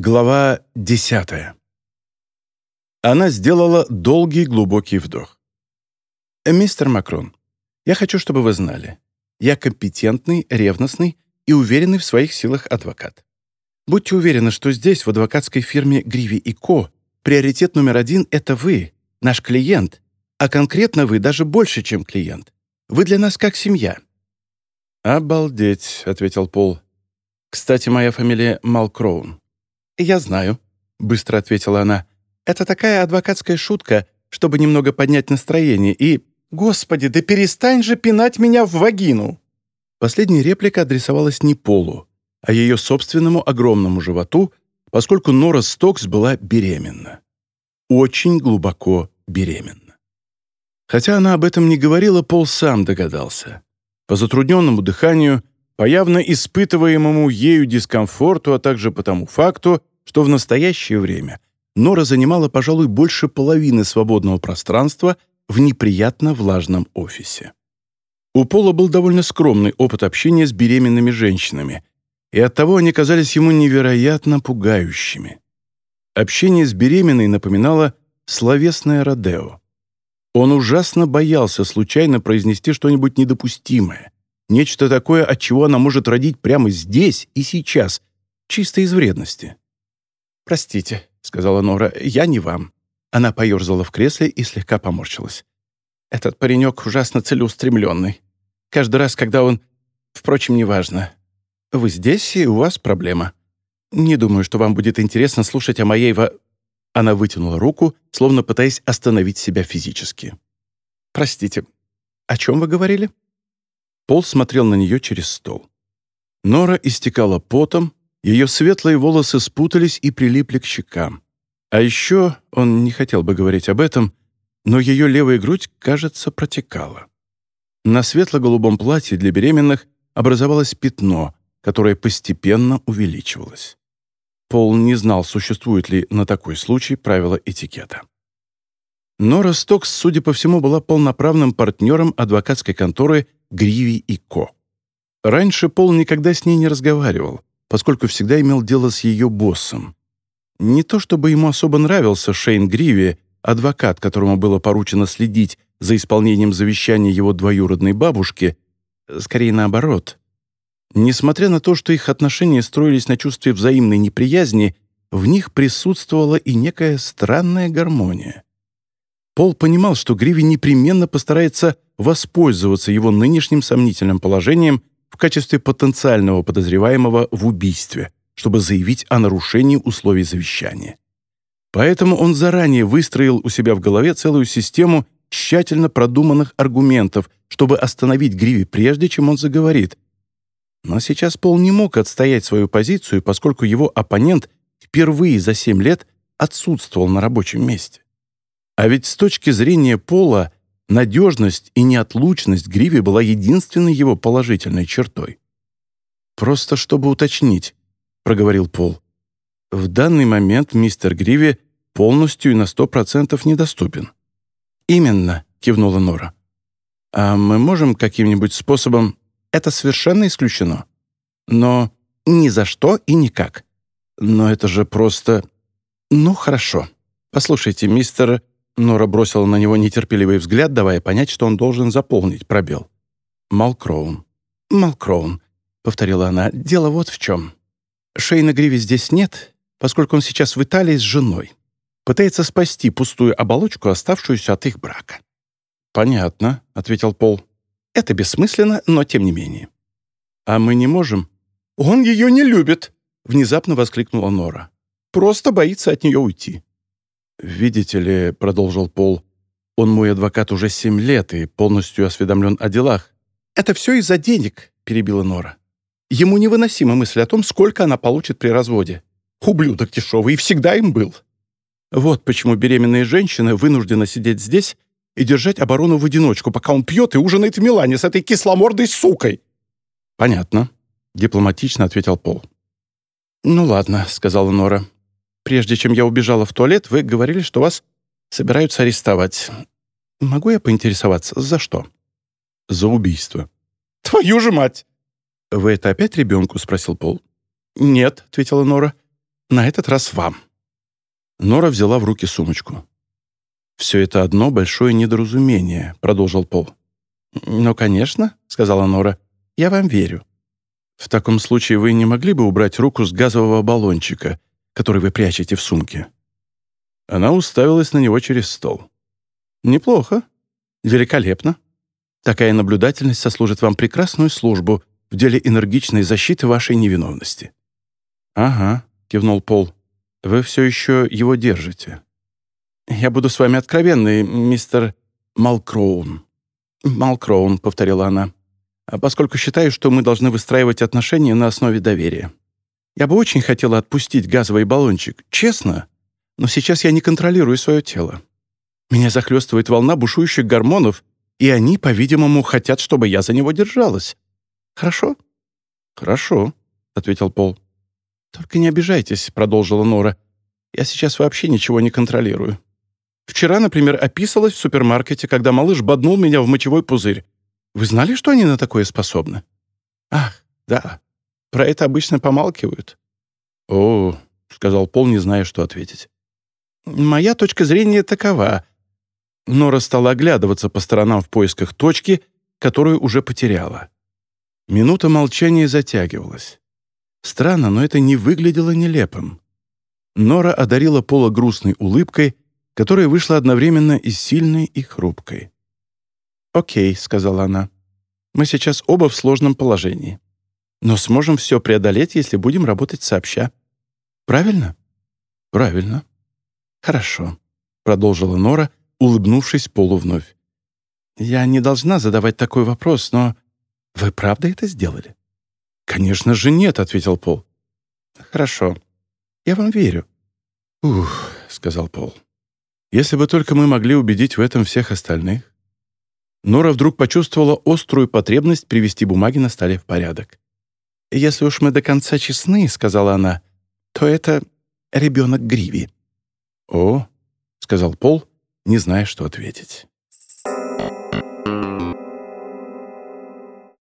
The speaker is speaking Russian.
Глава десятая. Она сделала долгий глубокий вдох. «Мистер Макрон, я хочу, чтобы вы знали, я компетентный, ревностный и уверенный в своих силах адвокат. Будьте уверены, что здесь, в адвокатской фирме Гриви и Ко, приоритет номер один — это вы, наш клиент, а конкретно вы даже больше, чем клиент. Вы для нас как семья». «Обалдеть», — ответил Пол. «Кстати, моя фамилия Малкроун». «Я знаю», — быстро ответила она. «Это такая адвокатская шутка, чтобы немного поднять настроение и...» «Господи, да перестань же пинать меня в вагину!» Последняя реплика адресовалась не Полу, а ее собственному огромному животу, поскольку Нора Стокс была беременна. Очень глубоко беременна. Хотя она об этом не говорила, Пол сам догадался. По затрудненному дыханию, по явно испытываемому ею дискомфорту, а также по тому факту, что в настоящее время Нора занимала, пожалуй, больше половины свободного пространства в неприятно влажном офисе. У Пола был довольно скромный опыт общения с беременными женщинами, и оттого они казались ему невероятно пугающими. Общение с беременной напоминало словесное родео. Он ужасно боялся случайно произнести что-нибудь недопустимое, нечто такое, от чего она может родить прямо здесь и сейчас, чисто из вредности. «Простите», — сказала Нора, — «я не вам». Она поерзала в кресле и слегка поморщилась. «Этот паренек ужасно целеустремленный. Каждый раз, когда он... Впрочем, неважно. Вы здесь, и у вас проблема. Не думаю, что вам будет интересно слушать о моей во...» Она вытянула руку, словно пытаясь остановить себя физически. «Простите, о чем вы говорили?» Пол смотрел на нее через стол. Нора истекала потом, ее светлые волосы спутались и прилипли к щекам. А еще, он не хотел бы говорить об этом, но ее левая грудь, кажется, протекала. На светло-голубом платье для беременных образовалось пятно, которое постепенно увеличивалось. Пол не знал, существует ли на такой случай правила этикета. Нора Стокс, судя по всему, была полноправным партнером адвокатской конторы «Гриви и Ко». Раньше Пол никогда с ней не разговаривал, поскольку всегда имел дело с ее боссом. Не то чтобы ему особо нравился Шейн Гриви, адвокат, которому было поручено следить за исполнением завещания его двоюродной бабушки, скорее наоборот. Несмотря на то, что их отношения строились на чувстве взаимной неприязни, в них присутствовала и некая странная гармония. Пол понимал, что Гриви непременно постарается воспользоваться его нынешним сомнительным положением в качестве потенциального подозреваемого в убийстве, чтобы заявить о нарушении условий завещания. Поэтому он заранее выстроил у себя в голове целую систему тщательно продуманных аргументов, чтобы остановить Гриви прежде, чем он заговорит. Но сейчас Пол не мог отстоять свою позицию, поскольку его оппонент впервые за семь лет отсутствовал на рабочем месте. А ведь с точки зрения Пола Надежность и неотлучность Гриви была единственной его положительной чертой. «Просто чтобы уточнить», — проговорил Пол. «В данный момент мистер Гриви полностью и на сто процентов недоступен». «Именно», — кивнула Нора. «А мы можем каким-нибудь способом...» «Это совершенно исключено. Но ни за что и никак. Но это же просто...» «Ну, хорошо. Послушайте, мистер Нора бросила на него нетерпеливый взгляд, давая понять, что он должен заполнить пробел. «Малкроун». «Малкроун», — повторила она, — «дело вот в чем. Шейна Гриви здесь нет, поскольку он сейчас в Италии с женой. Пытается спасти пустую оболочку, оставшуюся от их брака». «Понятно», — ответил Пол. «Это бессмысленно, но тем не менее». «А мы не можем?» «Он ее не любит», — внезапно воскликнула Нора. «Просто боится от нее уйти». «Видите ли», — продолжил Пол, — «он мой адвокат уже семь лет и полностью осведомлен о делах». «Это все из-за денег», — перебила Нора. «Ему невыносима мысль о том, сколько она получит при разводе. Ублюдок дешевый и всегда им был. Вот почему беременные женщины вынуждены сидеть здесь и держать оборону в одиночку, пока он пьет и ужинает в Милане с этой кисломордой сукой». «Понятно», — дипломатично ответил Пол. «Ну ладно», — сказала Нора. Прежде чем я убежала в туалет, вы говорили, что вас собираются арестовать. Могу я поинтересоваться, за что?» «За убийство». «Твою же мать!» «Вы это опять ребенку?» — спросил Пол. «Нет», — ответила Нора. На этот раз вам». Нора взяла в руки сумочку. «Все это одно большое недоразумение», — продолжил Пол. «Ну, конечно», — сказала Нора. «Я вам верю». «В таком случае вы не могли бы убрать руку с газового баллончика, который вы прячете в сумке?» Она уставилась на него через стол. «Неплохо. Великолепно. Такая наблюдательность сослужит вам прекрасную службу в деле энергичной защиты вашей невиновности». «Ага», — кивнул Пол. «Вы все еще его держите». «Я буду с вами откровенный, мистер Малкроун». «Малкроун», — повторила она, «поскольку считаю, что мы должны выстраивать отношения на основе доверия. Я бы очень хотела отпустить газовый баллончик, честно, но сейчас я не контролирую свое тело. Меня захлестывает волна бушующих гормонов, и они, по-видимому, хотят, чтобы я за него держалась. Хорошо?» «Хорошо», — ответил Пол. «Только не обижайтесь», — продолжила Нора. «Я сейчас вообще ничего не контролирую. Вчера, например, описалась в супермаркете, когда малыш боднул меня в мочевой пузырь. Вы знали, что они на такое способны? Ах, да. Про это обычно помалкивают. О, сказал Пол, не зная, что ответить. Моя точка зрения такова. Нора стала оглядываться по сторонам в поисках точки, которую уже потеряла. Минута молчания затягивалась. Странно, но это не выглядело нелепым. Нора одарила Пола грустной улыбкой, которая вышла одновременно и сильной, и хрупкой. «Окей», — сказала она, — «мы сейчас оба в сложном положении. Но сможем все преодолеть, если будем работать сообща. Правильно?» «Правильно». «Хорошо», — продолжила Нора, улыбнувшись Полу вновь. «Я не должна задавать такой вопрос, но вы правда это сделали?» «Конечно же нет», — ответил Пол. «Хорошо. Я вам верю». «Ух», — сказал Пол. Если бы только мы могли убедить в этом всех остальных. Нора вдруг почувствовала острую потребность привести бумаги на столе в порядок. «Если уж мы до конца честны», — сказала она, — «то это ребенок Гриви». «О», — сказал Пол, не зная, что ответить.